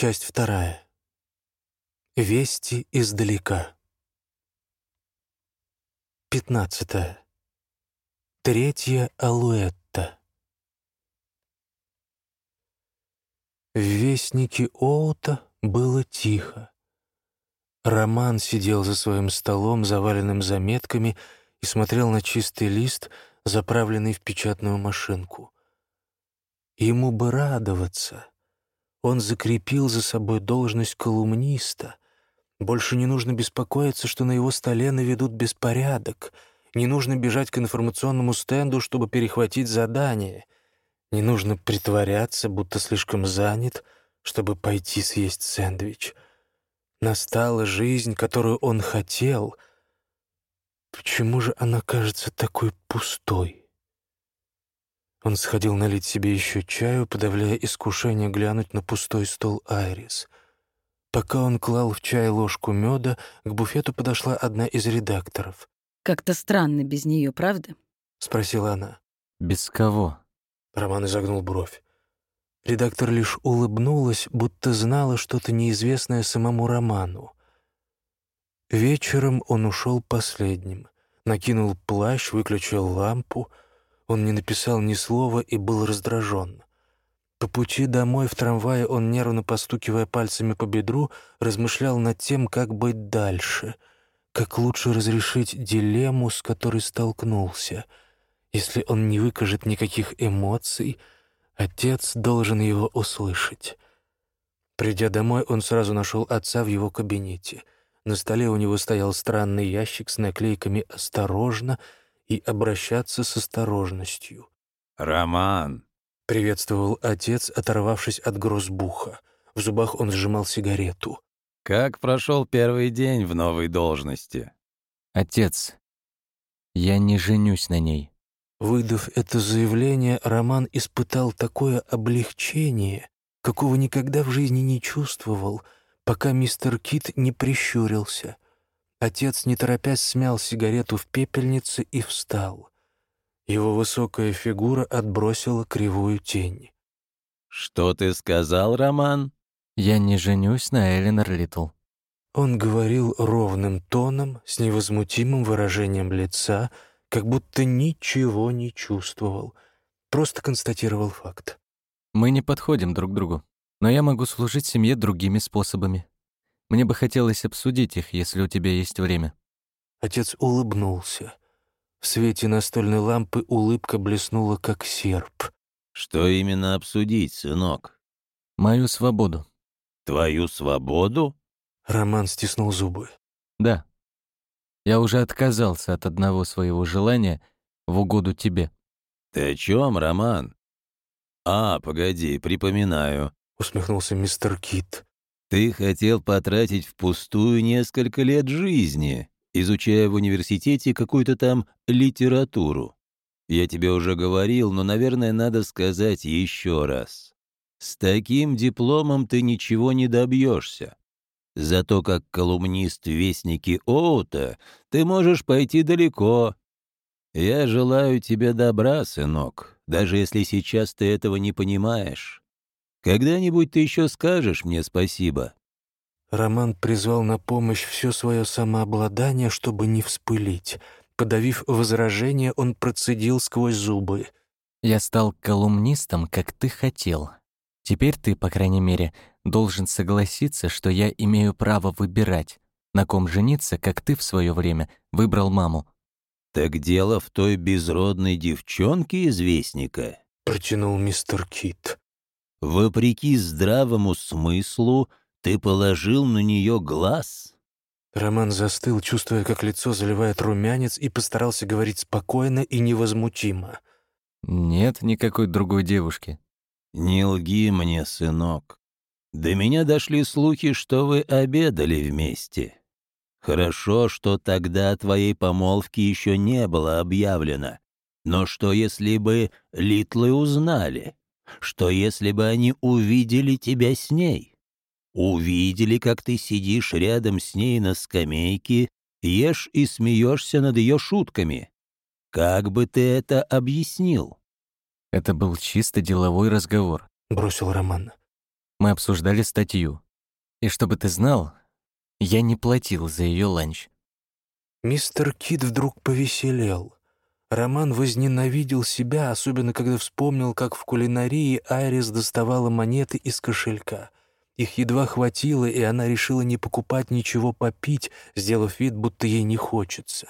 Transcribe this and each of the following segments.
Часть вторая. Вести издалека. Пятнадцатое. Третья алуэтта. В вестнике Оута было тихо. Роман сидел за своим столом, заваленным заметками, и смотрел на чистый лист, заправленный в печатную машинку. Ему бы радоваться. Он закрепил за собой должность колумниста. Больше не нужно беспокоиться, что на его столе наведут беспорядок. Не нужно бежать к информационному стенду, чтобы перехватить задание. Не нужно притворяться, будто слишком занят, чтобы пойти съесть сэндвич. Настала жизнь, которую он хотел. Почему же она кажется такой пустой? Он сходил налить себе еще чаю, подавляя искушение глянуть на пустой стол Айрис. Пока он клал в чай ложку меда, к буфету подошла одна из редакторов. «Как-то странно без нее, правда?» — спросила она. «Без кого?» Роман изогнул бровь. Редактор лишь улыбнулась, будто знала что-то неизвестное самому Роману. Вечером он ушел последним, накинул плащ, выключил лампу — он не написал ни слова и был раздражен. По пути домой в трамвае он, нервно постукивая пальцами по бедру, размышлял над тем, как быть дальше, как лучше разрешить дилемму, с которой столкнулся. Если он не выкажет никаких эмоций, отец должен его услышать. Придя домой, он сразу нашел отца в его кабинете. На столе у него стоял странный ящик с наклейками «Осторожно», и обращаться с осторожностью. «Роман!» — приветствовал отец, оторвавшись от грозбуха. В зубах он сжимал сигарету. «Как прошел первый день в новой должности?» «Отец, я не женюсь на ней». Выдав это заявление, Роман испытал такое облегчение, какого никогда в жизни не чувствовал, пока мистер Кит не прищурился — Отец, не торопясь, смял сигарету в пепельнице и встал. Его высокая фигура отбросила кривую тень. «Что ты сказал, Роман?» «Я не женюсь на Эленор Литл». Он говорил ровным тоном, с невозмутимым выражением лица, как будто ничего не чувствовал, просто констатировал факт. «Мы не подходим друг другу, но я могу служить семье другими способами. Мне бы хотелось обсудить их, если у тебя есть время». Отец улыбнулся. В свете настольной лампы улыбка блеснула, как серп. «Что именно обсудить, сынок?» «Мою свободу». «Твою свободу?» Роман стиснул зубы. «Да. Я уже отказался от одного своего желания в угоду тебе». «Ты о чем, Роман?» «А, погоди, припоминаю», — усмехнулся мистер Кит. Ты хотел потратить впустую несколько лет жизни, изучая в университете какую-то там литературу. Я тебе уже говорил, но, наверное, надо сказать еще раз. С таким дипломом ты ничего не добьешься. Зато как колумнист Вестники Оута ты можешь пойти далеко. Я желаю тебе добра, сынок, даже если сейчас ты этого не понимаешь. Когда-нибудь ты еще скажешь мне спасибо». Роман призвал на помощь все свое самообладание, чтобы не вспылить. Подавив возражение, он процедил сквозь зубы. «Я стал колумнистом, как ты хотел. Теперь ты, по крайней мере, должен согласиться, что я имею право выбирать, на ком жениться, как ты в свое время выбрал маму». «Так дело в той безродной девчонке известника», — протянул мистер Кит. Вопреки здравому смыслу, ты положил на нее глаз. Роман застыл, чувствуя, как лицо заливает румянец, и постарался говорить спокойно и невозмутимо. «Нет никакой другой девушки». «Не лги мне, сынок. До меня дошли слухи, что вы обедали вместе. Хорошо, что тогда твоей помолвки еще не было объявлено. Но что, если бы Литлы узнали? Что если бы они увидели тебя с ней? Увидели, как ты сидишь рядом с ней на скамейке, ешь и смеешься над ее шутками. Как бы ты это объяснил? Это был чисто деловой разговор. Бросил Роман. мы обсуждали статью. И чтобы ты знал, я не платил за ее ланч. Мистер Кит вдруг повеселел. Роман возненавидел себя, особенно когда вспомнил, как в кулинарии Айрис доставала монеты из кошелька. Их едва хватило, и она решила не покупать ничего попить, сделав вид, будто ей не хочется.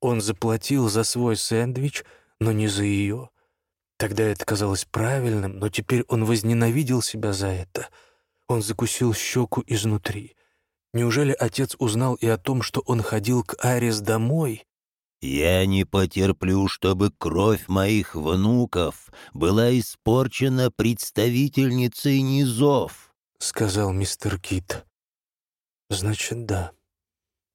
Он заплатил за свой сэндвич, но не за ее. Тогда это казалось правильным, но теперь он возненавидел себя за это. Он закусил щеку изнутри. Неужели отец узнал и о том, что он ходил к Арис домой? «Я не потерплю, чтобы кровь моих внуков была испорчена представительницей низов», — сказал мистер Кит. «Значит, да».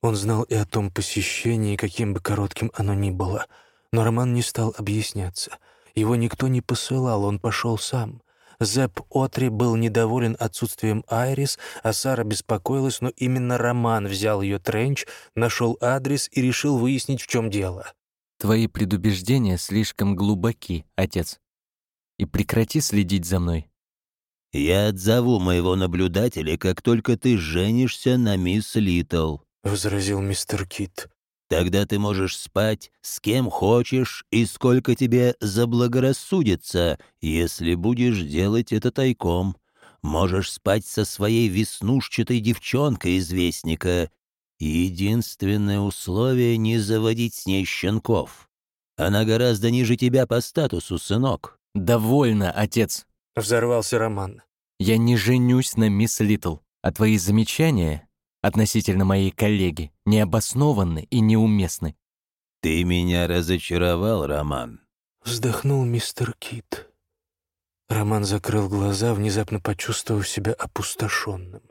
Он знал и о том посещении, каким бы коротким оно ни было. Но Роман не стал объясняться. Его никто не посылал, он пошел сам. Зэп Отри был недоволен отсутствием Айрис, а Сара беспокоилась, но именно Роман взял ее тренч, нашел адрес и решил выяснить, в чем дело. «Твои предубеждения слишком глубоки, отец. И прекрати следить за мной». «Я отзову моего наблюдателя, как только ты женишься на мисс Литл», — возразил мистер Кит. Тогда ты можешь спать с кем хочешь и сколько тебе заблагорассудится, если будешь делать это тайком. Можешь спать со своей веснушчатой девчонкой известника. Единственное условие — не заводить с ней щенков. Она гораздо ниже тебя по статусу, сынок». «Довольно, отец», — взорвался Роман. «Я не женюсь на мисс Литл, а твои замечания относительно моей коллеги необоснованны и неуместны. «Ты меня разочаровал, Роман», — вздохнул мистер Кит. Роман закрыл глаза, внезапно почувствовав себя опустошенным.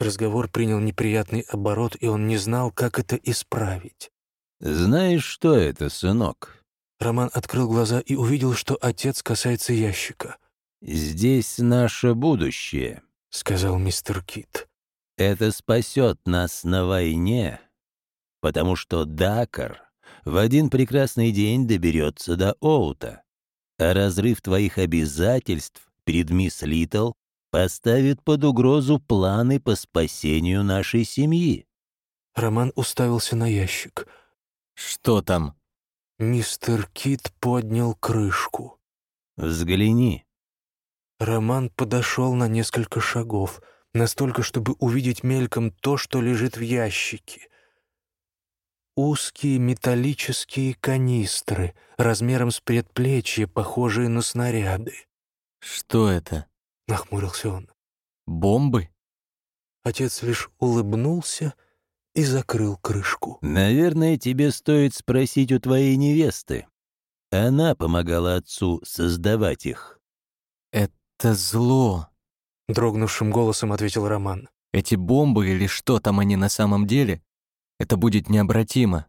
Разговор принял неприятный оборот, и он не знал, как это исправить. «Знаешь, что это, сынок?» Роман открыл глаза и увидел, что отец касается ящика. «Здесь наше будущее», — сказал мистер Кит. Это спасет нас на войне, потому что Дакар в один прекрасный день доберется до Оута, а разрыв твоих обязательств перед мисс Литл поставит под угрозу планы по спасению нашей семьи». Роман уставился на ящик. «Что там?» Мистер Кит поднял крышку. «Взгляни». Роман подошел на несколько шагов — настолько, чтобы увидеть мельком то, что лежит в ящике. Узкие металлические канистры, размером с предплечье, похожие на снаряды. «Что это?» — нахмурился он. «Бомбы?» Отец лишь улыбнулся и закрыл крышку. «Наверное, тебе стоит спросить у твоей невесты. Она помогала отцу создавать их». «Это зло», — дрогнувшим голосом ответил Роман. «Эти бомбы или что там они на самом деле, это будет необратимо.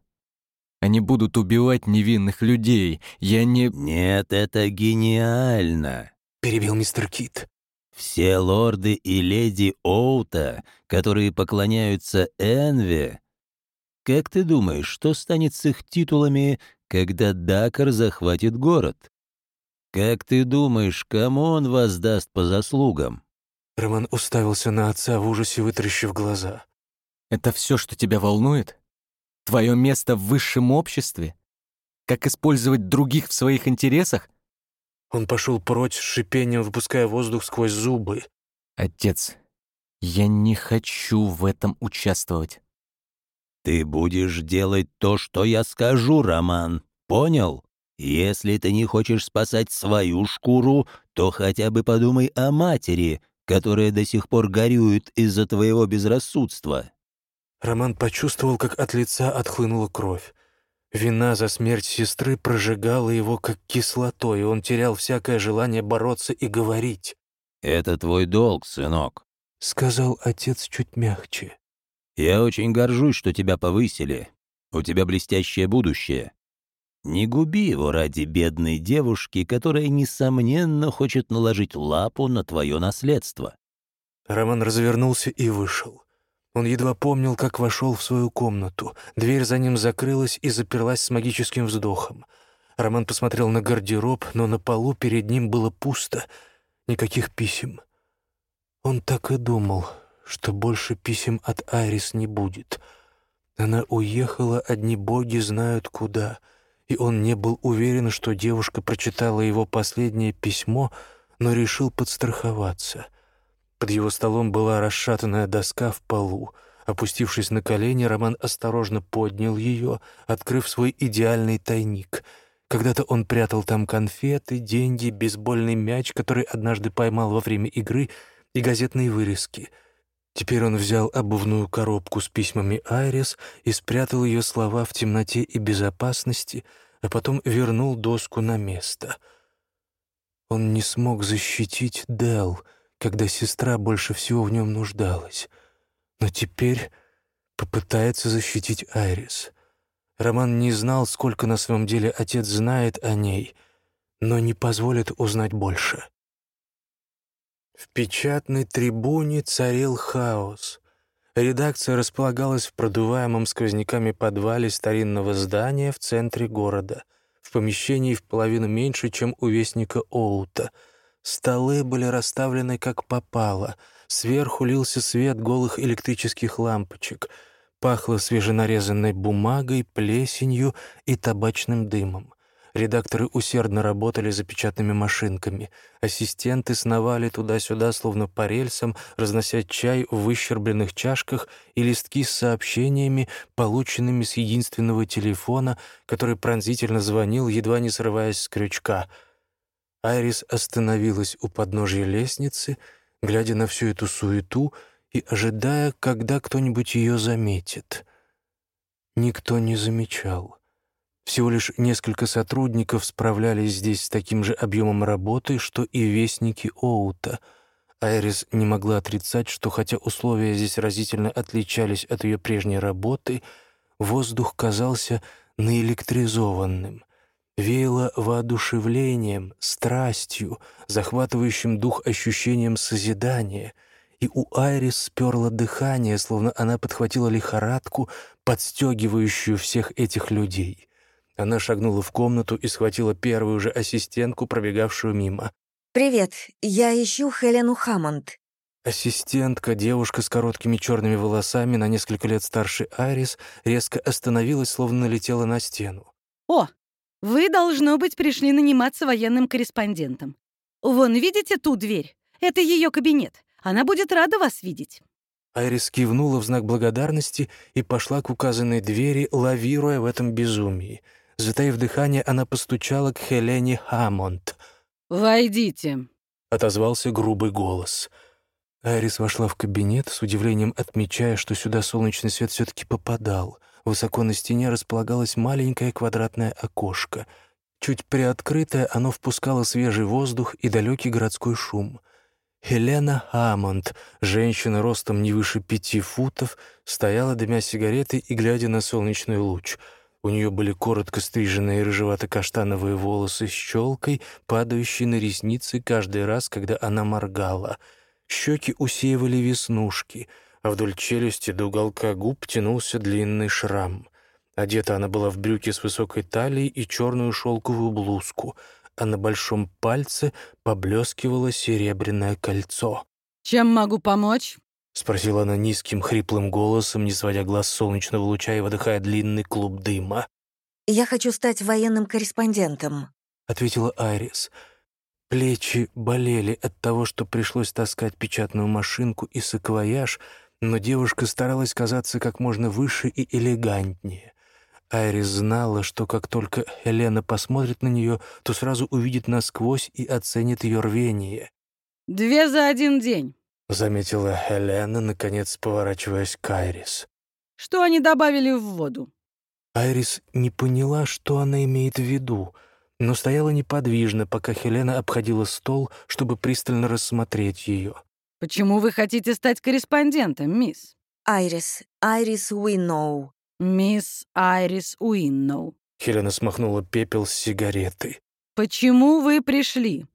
Они будут убивать невинных людей. Я не...» «Нет, это гениально», — перебил мистер Кит. «Все лорды и леди Оута, которые поклоняются Энве, как ты думаешь, что станет с их титулами, когда Дакар захватит город? Как ты думаешь, кому он воздаст по заслугам?» Роман уставился на отца в ужасе, вытаращив глаза. «Это все, что тебя волнует? Твое место в высшем обществе? Как использовать других в своих интересах?» Он пошел прочь с шипением, выпуская воздух сквозь зубы. «Отец, я не хочу в этом участвовать». «Ты будешь делать то, что я скажу, Роман. Понял? Если ты не хочешь спасать свою шкуру, то хотя бы подумай о матери, которая до сих пор горюет из-за твоего безрассудства». Роман почувствовал, как от лица отхлынула кровь. Вина за смерть сестры прожигала его, как кислотой, и он терял всякое желание бороться и говорить. «Это твой долг, сынок», — сказал отец чуть мягче. «Я очень горжусь, что тебя повысили. У тебя блестящее будущее. Не губи его ради бедной девушки, которая, несомненно, хочет наложить лапу на твое наследство». Роман развернулся и вышел. Он едва помнил, как вошел в свою комнату. Дверь за ним закрылась и заперлась с магическим вздохом. Роман посмотрел на гардероб, но на полу перед ним было пусто. Никаких писем. Он так и думал, что больше писем от Айрис не будет. Она уехала, одни боги знают куда, и он не был уверен, что девушка прочитала его последнее письмо, но решил подстраховаться. Под его столом была расшатанная доска в полу. Опустившись на колени, Роман осторожно поднял ее, открыв свой идеальный тайник — когда-то он прятал там конфеты, деньги, бейсбольный мяч, который однажды поймал во время игры, и газетные вырезки. Теперь он взял обувную коробку с письмами Айрис и спрятал ее слова в темноте и безопасности, а потом вернул доску на место. Он не смог защитить Дел, когда сестра больше всего в нем нуждалась. Но теперь попытается защитить Айрис — Роман не знал, сколько на самом деле отец знает о ней, но не позволит узнать больше. В печатной трибуне царил хаос. Редакция располагалась в продуваемом сквозняками подвале старинного здания в центре города, в помещении в половину меньше, чем у Вестника Оута. Столы были расставлены как попало, сверху лился свет голых электрических лампочек — Пахло свеженарезанной бумагой, плесенью и табачным дымом. Редакторы усердно работали за печатными машинками. Ассистенты сновали туда-сюда, словно по рельсам, разнося чай в выщербленных чашках и листки с сообщениями, полученными с единственного телефона, который пронзительно звонил, едва не срываясь с крючка. Айрис остановилась у подножия лестницы, глядя на всю эту суету — и ожидая, когда кто-нибудь ее заметит. Никто не замечал. Всего лишь несколько сотрудников справлялись здесь с таким же объемом работы, что и вестники Оута. Айрис не могла отрицать, что хотя условия здесь разительно отличались от ее прежней работы, воздух казался наэлектризованным. Веяло воодушевлением, страстью, захватывающим дух ощущением созидания — и у Айрис сперло дыхание, словно она подхватила лихорадку, подстегивающую всех этих людей. Она шагнула в комнату и схватила первую же ассистентку, пробегавшую мимо. «Привет, я ищу Хелену Хаммонд». Ассистентка, девушка с короткими черными волосами, на несколько лет старше Айрис, резко остановилась, словно налетела на стену. «О, вы, должно быть, пришли наниматься военным корреспондентом. Вон, видите ту дверь? Это ее кабинет. Она будет рада вас видеть». Айрис кивнула в знак благодарности и пошла к указанной двери, лавируя в этом безумии. Затаив дыхание, она постучала к Хелене Хаммонд. «Войдите», — отозвался грубый голос. Айрис вошла в кабинет, с удивлением отмечая, что сюда солнечный свет все таки попадал. Высоко на стене располагалось маленькое квадратное окошко. Чуть приоткрытое, оно впускало свежий воздух и далекий городской шум. Хелена Хаммонд, женщина ростом не выше пяти футов, стояла, дымя сигареты и глядя на солнечный луч. У нее были коротко стриженные рыжевато-каштановые волосы с челкой, падающие на ресницы каждый раз, когда она моргала. Щеки усеивали веснушки, а вдоль челюсти до уголка губ тянулся длинный шрам. Одета она была в брюки с высокой талией и черную шелковую блузку — а на большом пальце поблескивало серебряное кольцо. «Чем могу помочь?» — спросила она низким хриплым голосом, не сводя глаз солнечного луча и выдыхая длинный клуб дыма. «Я хочу стать военным корреспондентом», — ответила Айрис. Плечи болели от того, что пришлось таскать печатную машинку и саквояж, но девушка старалась казаться как можно выше и элегантнее. Айрис знала, что как только Елена посмотрит на нее, то сразу увидит насквозь и оценит ее рвение. «Две за один день», — заметила Хелена, наконец поворачиваясь к Айрис. «Что они добавили в воду?» Айрис не поняла, что она имеет в виду, но стояла неподвижно, пока Хелена обходила стол, чтобы пристально рассмотреть ее. «Почему вы хотите стать корреспондентом, мисс?» «Айрис, Айрис Уинноу», «Мисс Айрис Уинноу». Хелена смахнула пепел с сигареты. «Почему вы пришли?»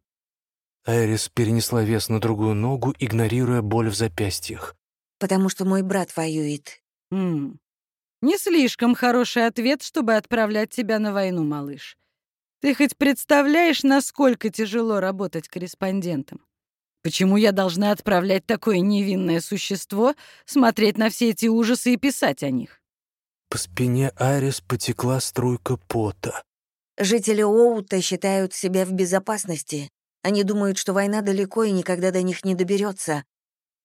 Айрис перенесла вес на другую ногу, игнорируя боль в запястьях. «Потому что мой брат воюет». «М Не слишком хороший ответ, чтобы отправлять тебя на войну, малыш. Ты хоть представляешь, насколько тяжело работать корреспондентом? Почему я должна отправлять такое невинное существо смотреть на все эти ужасы и писать о них? По спине Айрис потекла струйка пота. Жители Оута считают себя в безопасности. Они думают, что война далеко и никогда до них не доберется.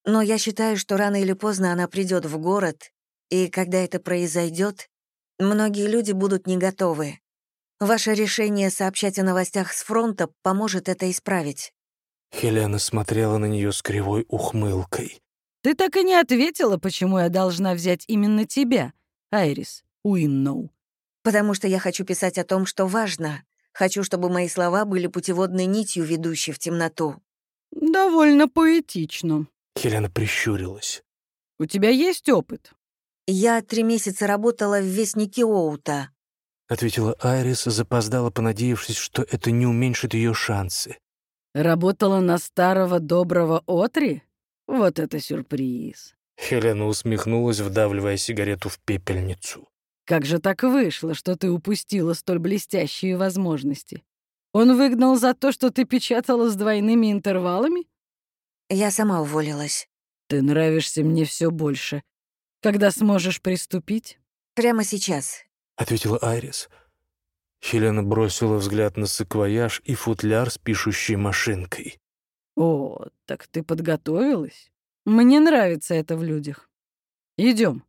Но я считаю, что рано или поздно она придет в город, и когда это произойдет, многие люди будут не готовы. Ваше решение сообщать о новостях с фронта поможет это исправить. Хелена смотрела на нее с кривой ухмылкой. Ты так и не ответила, почему я должна взять именно тебя, Айрис Уинноу. Потому что я хочу писать о том, что важно. Хочу, чтобы мои слова были путеводной нитью, ведущей в темноту. Довольно поэтично. Хелена прищурилась. У тебя есть опыт? Я три месяца работала в Вестнике Оута. Ответила Айрис, запоздала, понадеявшись, что это не уменьшит ее шансы. Работала на старого доброго Отри? Вот это сюрприз. Хелена усмехнулась, вдавливая сигарету в пепельницу. Как же так вышло, что ты упустила столь блестящие возможности? Он выгнал за то, что ты печатала с двойными интервалами? Я сама уволилась. Ты нравишься мне все больше. Когда сможешь приступить? Прямо сейчас. Ответила Айрис. Хелена бросила взгляд на саквояж и футляр с пишущей машинкой. «О, так ты подготовилась? Мне нравится это в людях. Идем.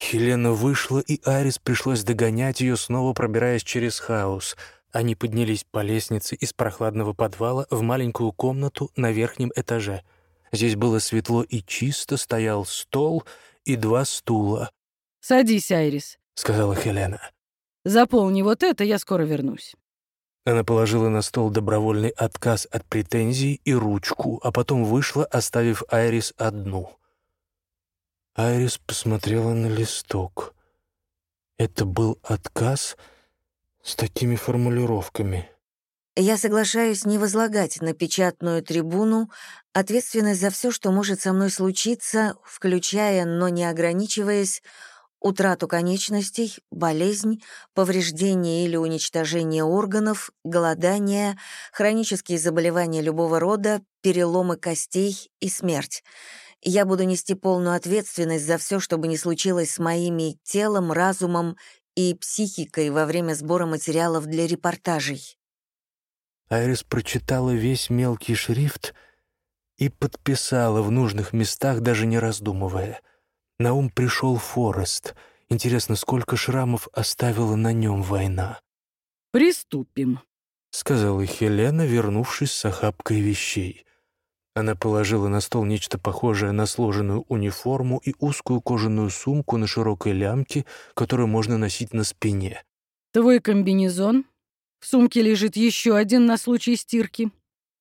Хелена вышла, и Айрис пришлось догонять ее, снова пробираясь через хаос. Они поднялись по лестнице из прохладного подвала в маленькую комнату на верхнем этаже. Здесь было светло и чисто, стоял стол и два стула. «Садись, Айрис», — сказала Хелена. Заполни вот это, я скоро вернусь». Она положила на стол добровольный отказ от претензий и ручку, а потом вышла, оставив Айрис одну. Айрис посмотрела на листок. Это был отказ с такими формулировками. Я соглашаюсь не возлагать на печатную трибуну ответственность за все, что может со мной случиться, включая, но не ограничиваясь, утрату конечностей, болезнь, повреждение или уничтожение органов, голодание, хронические заболевания любого рода, переломы костей и смерть. Я буду нести полную ответственность за все, что бы ни случилось с моими телом, разумом и психикой во время сбора материалов для репортажей. Айрис прочитала весь мелкий шрифт и подписала в нужных местах, даже не раздумывая — на ум пришел Форест. Интересно, сколько шрамов оставила на нем война? «Приступим», — сказала Хелена, вернувшись с охапкой вещей. Она положила на стол нечто похожее на сложенную униформу и узкую кожаную сумку на широкой лямке, которую можно носить на спине. «Твой комбинезон. В сумке лежит еще один на случай стирки,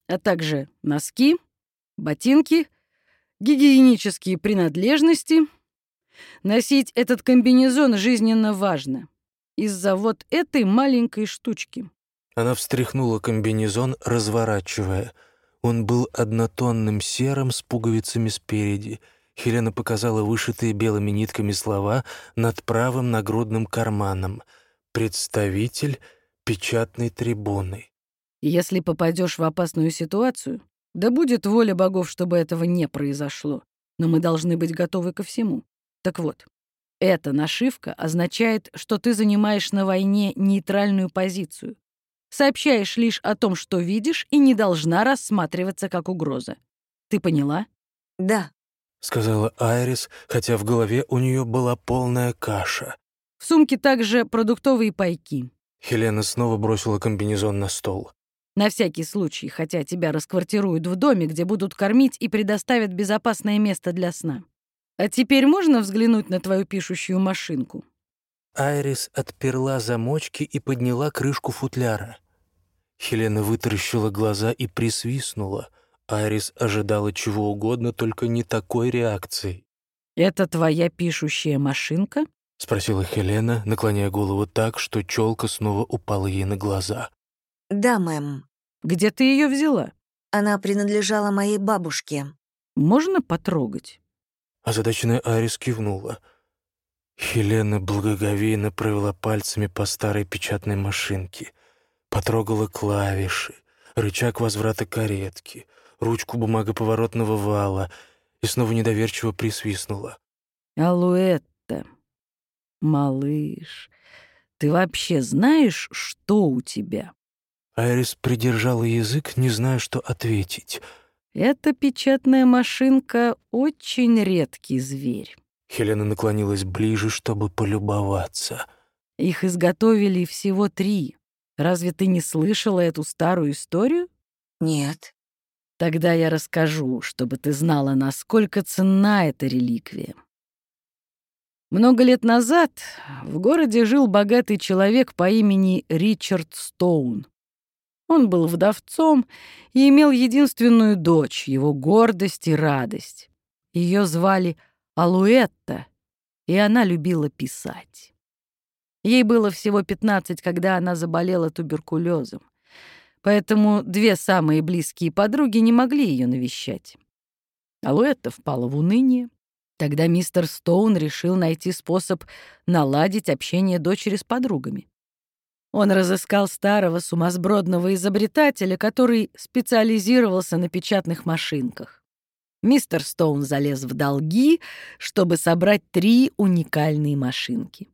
а также носки, ботинки, гигиенические принадлежности, Носить этот комбинезон жизненно важно. Из-за вот этой маленькой штучки. Она встряхнула комбинезон, разворачивая. Он был однотонным серым с пуговицами спереди. Хелена показала вышитые белыми нитками слова над правым нагрудным карманом. «Представитель печатной трибуны». «Если попадешь в опасную ситуацию, да будет воля богов, чтобы этого не произошло. Но мы должны быть готовы ко всему. Так вот, эта нашивка означает, что ты занимаешь на войне нейтральную позицию. Сообщаешь лишь о том, что видишь, и не должна рассматриваться как угроза. Ты поняла? Да, — сказала Айрис, хотя в голове у нее была полная каша. В сумке также продуктовые пайки. Хелена снова бросила комбинезон на стол. На всякий случай, хотя тебя расквартируют в доме, где будут кормить и предоставят безопасное место для сна. А теперь можно взглянуть на твою пишущую машинку?» Айрис отперла замочки и подняла крышку футляра. Хелена вытаращила глаза и присвистнула. Айрис ожидала чего угодно, только не такой реакции. «Это твоя пишущая машинка?» — спросила Хелена, наклоняя голову так, что челка снова упала ей на глаза. «Да, мэм. Где ты ее взяла?» Она принадлежала моей бабушке. «Можно потрогать?» Озадаченная Арис кивнула. Хелена благоговейно провела пальцами по старой печатной машинке, потрогала клавиши, рычаг возврата каретки, ручку бумагоповоротного вала и снова недоверчиво присвистнула. «Алуэтта, малыш, ты вообще знаешь, что у тебя?» Айрис придержала язык, не зная, что ответить. «Эта печатная машинка — очень редкий зверь. Хелена наклонилась ближе, чтобы полюбоваться. Их изготовили всего три. Разве ты не слышала эту старую историю? Нет. Тогда я расскажу, чтобы ты знала, насколько ценна эта реликвия. Много лет назад в городе жил богатый человек по имени Ричард Стоун. Он был вдовцом и имел единственную дочь, его гордость и радость. Ее звали Алуэтта, и она любила писать. Ей было всего 15, когда она заболела туберкулезом. Поэтому две самые близкие подруги не могли ее навещать. Алуэтта впала в уныние. Тогда мистер Стоун решил найти способ наладить общение дочери с подругами. Он разыскал старого сумасбродного изобретателя, который специализировался на печатных машинках. Мистер Стоун залез в долги, чтобы собрать три уникальные машинки.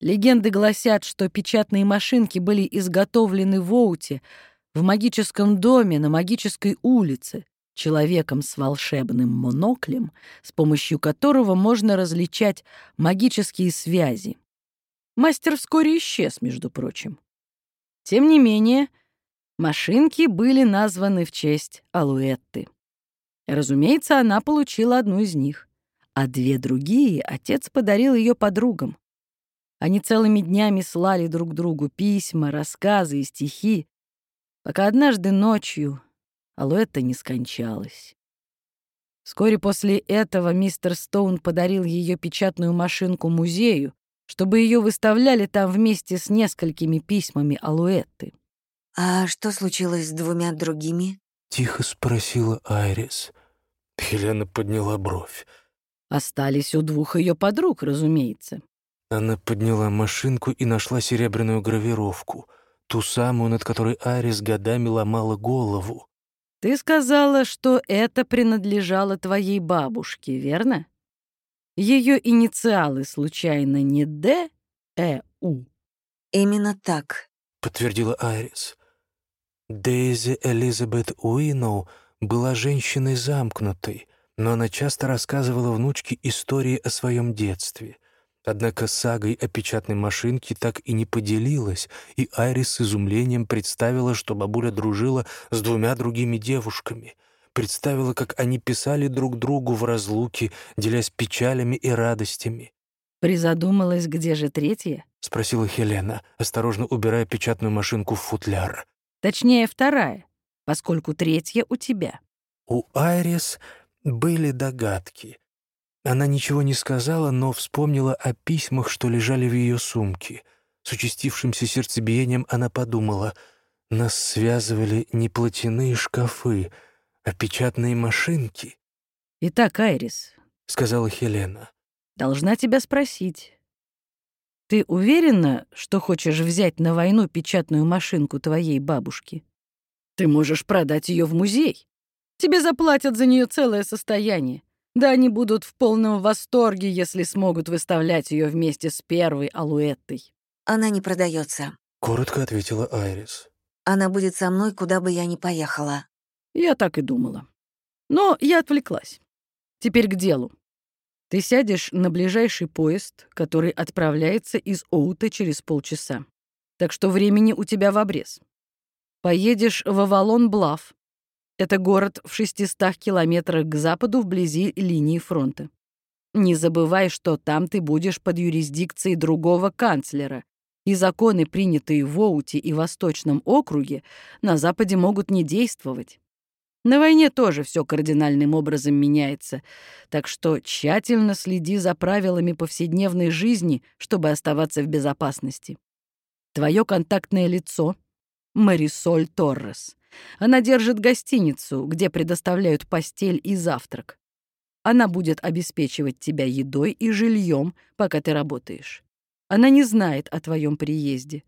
Легенды гласят, что печатные машинки были изготовлены в Оуте, в магическом доме на магической улице, человеком с волшебным моноклем, с помощью которого можно различать магические связи. Мастер вскоре исчез, между прочим. Тем не менее, машинки были названы в честь Алуэтты. Разумеется, она получила одну из них, а две другие отец подарил ее подругам. Они целыми днями слали друг другу письма, рассказы и стихи, пока однажды ночью Алуэтта не скончалась. Вскоре после этого мистер Стоун подарил ее печатную машинку музею, чтобы ее выставляли там вместе с несколькими письмами Алуэтты. «А что случилось с двумя другими?» Тихо спросила Айрис. Хелена подняла бровь. Остались у двух ее подруг, разумеется. Она подняла машинку и нашла серебряную гравировку, ту самую, над которой Айрис годами ломала голову. «Ты сказала, что это принадлежало твоей бабушке, верно? Ее инициалы случайно не Д, Э, У?» «Именно так», — подтвердила Айрис. Дейзи Элизабет Уиноу была женщиной замкнутой, но она часто рассказывала внучке истории о своем детстве. Однако сагой о печатной машинке так и не поделилась, и Айрис с изумлением представила, что бабуля дружила с двумя другими девушками. Представила, как они писали друг другу в разлуке, делясь печалями и радостями. «Призадумалась, где же третья?» — спросила Хелена, осторожно убирая печатную машинку в футляр. Точнее, вторая, поскольку третья у тебя. У Айрис были догадки. Она ничего не сказала, но вспомнила о письмах, что лежали в ее сумке. С участившимся сердцебиением она подумала, нас связывали не платяные шкафы, а печатные машинки. «Итак, Айрис», — сказала Хелена, — «должна тебя спросить. Ты уверена, что хочешь взять на войну печатную машинку твоей бабушки? Ты можешь продать ее в музей. Тебе заплатят за нее целое состояние. Да они будут в полном восторге, если смогут выставлять ее вместе с первой алуэттой. «Она не продается. коротко ответила Айрис. Она будет со мной, куда бы я ни поехала». Я так и думала. Но я отвлеклась. Теперь к делу. Ты сядешь на ближайший поезд, который отправляется из Оута через полчаса. Так что времени у тебя в обрез. Поедешь в Авалон-Блав. Это город в 600 километрах к западу вблизи линии фронта. Не забывай, что там ты будешь под юрисдикцией другого канцлера, и законы, принятые в Оуте и Восточном округе, на Западе могут не действовать. На войне тоже все кардинальным образом меняется, так что тщательно следи за правилами повседневной жизни, чтобы оставаться в безопасности. Твое контактное лицо — Марисоль Торрес. Она держит гостиницу, где предоставляют постель и завтрак. Она будет обеспечивать тебя едой и жильем, пока ты работаешь. Она не знает о твоем приезде,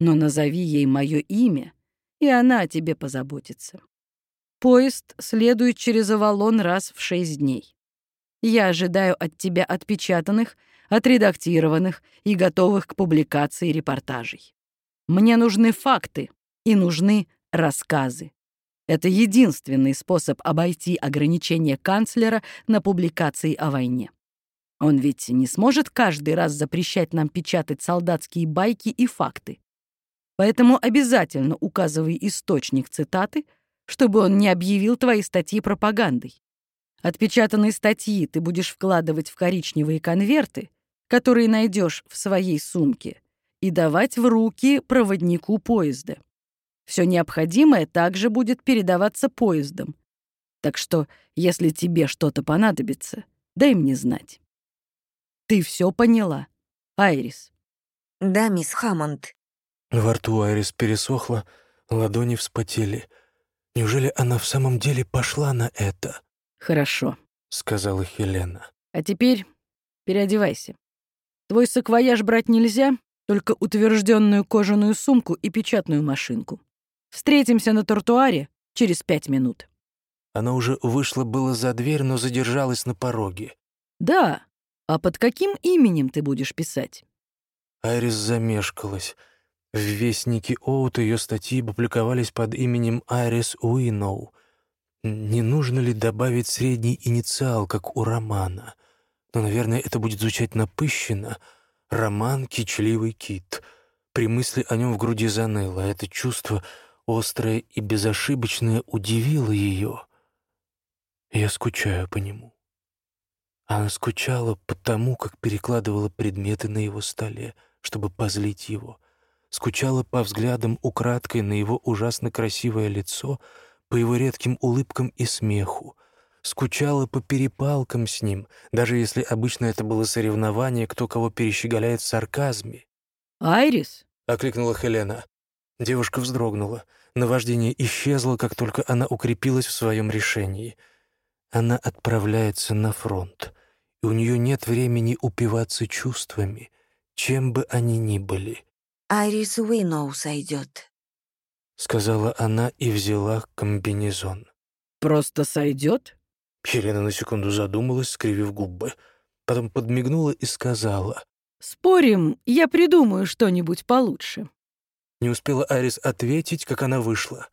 но назови ей мое имя, и она о тебе позаботится. Поезд следует через Авалон раз в шесть дней. Я ожидаю от тебя отпечатанных, отредактированных и готовых к публикации репортажей. Мне нужны факты и нужны рассказы. Это единственный способ обойти ограничения канцлера на публикации о войне. Он ведь не сможет каждый раз запрещать нам печатать солдатские байки и факты. Поэтому обязательно указывай источник цитаты, чтобы он не объявил твои статьи пропагандой. Отпечатанные статьи ты будешь вкладывать в коричневые конверты, которые найдешь в своей сумке, и давать в руки проводнику поезда. Все необходимое также будет передаваться поездом. Так что, если тебе что-то понадобится, дай мне знать. Ты все поняла, Айрис? Да, мисс Хаммонд. Во рту Айрис пересохла, ладони вспотели. Неужели она в самом деле пошла на это? Хорошо, сказала Хелена. А теперь переодевайся. Твой саквояж брать нельзя, только утвержденную кожаную сумку и печатную машинку. Встретимся на тротуаре через пять минут». Она уже вышла было за дверь, но задержалась на пороге. «Да. А под каким именем ты будешь писать?» Айрис замешкалась. В Вестнике Оута ее статьи публиковались под именем Айрис Уиноу. Не нужно ли добавить средний инициал, как у романа? Но, наверное, это будет звучать напыщенно. Роман «Кичливый кит». При мысли о нем в груди заныло. Это чувство острое и безошибочное, удивило ее. Я скучаю по нему. Она скучала по тому, как перекладывала предметы на его столе, чтобы позлить его. Скучала по взглядам украдкой на его ужасно красивое лицо, по его редким улыбкам и смеху. Скучала по перепалкам с ним, даже если обычно это было соревнование, кто кого перещеголяет в сарказме. «Айрис?» — окликнула Хелена. Девушка вздрогнула. Наваждение исчезло, как только она укрепилась в своем решении. Она отправляется на фронт, и у нее нет времени упиваться чувствами, чем бы они ни были. «Айрис Уиноу сойдет», — сказала она и взяла комбинезон. «Просто сойдет?» Елена на секунду задумалась, скривив губы. Потом подмигнула и сказала. «Спорим, я придумаю что-нибудь получше». Не успела Арис ответить, как она вышла.